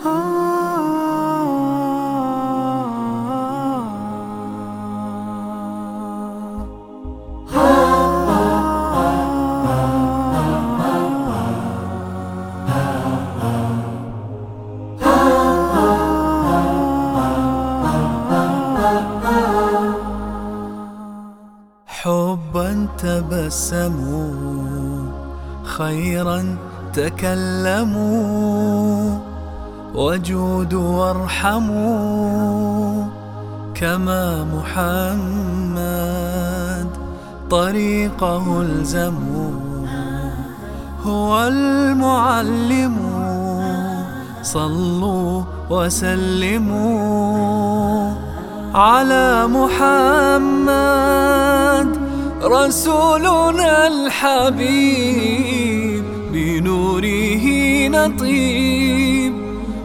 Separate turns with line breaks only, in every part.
حبا تبسموا خيرا تكلموا. وجودوا وارحموا كما محمد طريقه الزموا هو المعلم صلوا وسلموا على محمد رسولنا الحبيب بنوره نطيب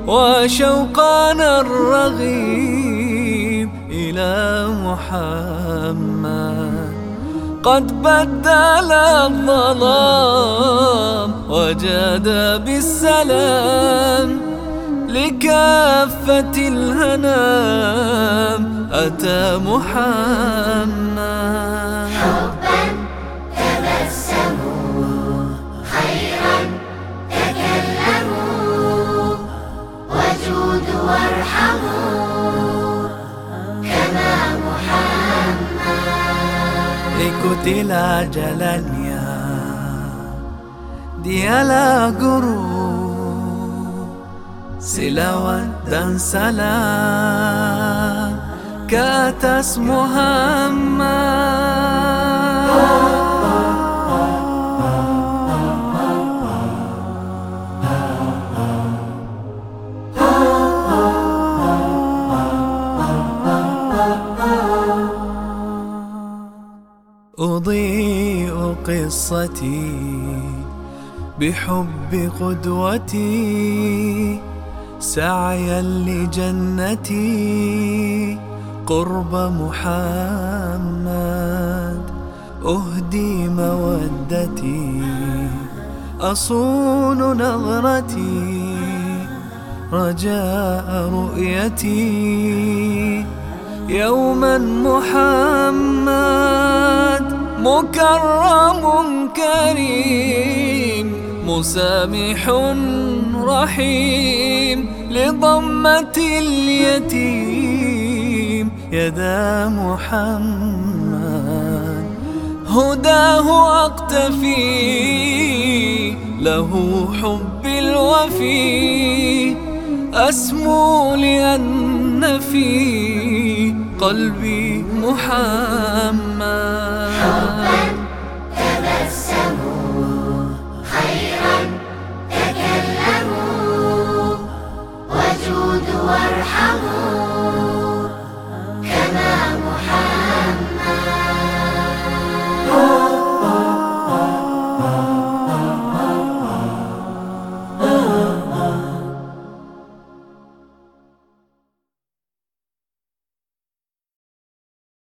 وشوقنا الرغيب إلى محمد. قد بدل الظلام وجاد بالسلام لكافة الهنام أتى محمد.
محمد
Ikuti la jalannya Dialah guru Silawat dan salam أضيء قصتي بحب قدوتي، سعيا لجنتي، قرب محمد، أهدي مودتي، أصون نظرتي، رجاء رؤيتي. يوما محمد مكرم كريم، مسامح رحيم، لضمة اليتيم. يدا محمد، هداه أقتفي، له حب الوفي. أسمو لأن في قلبي محمد.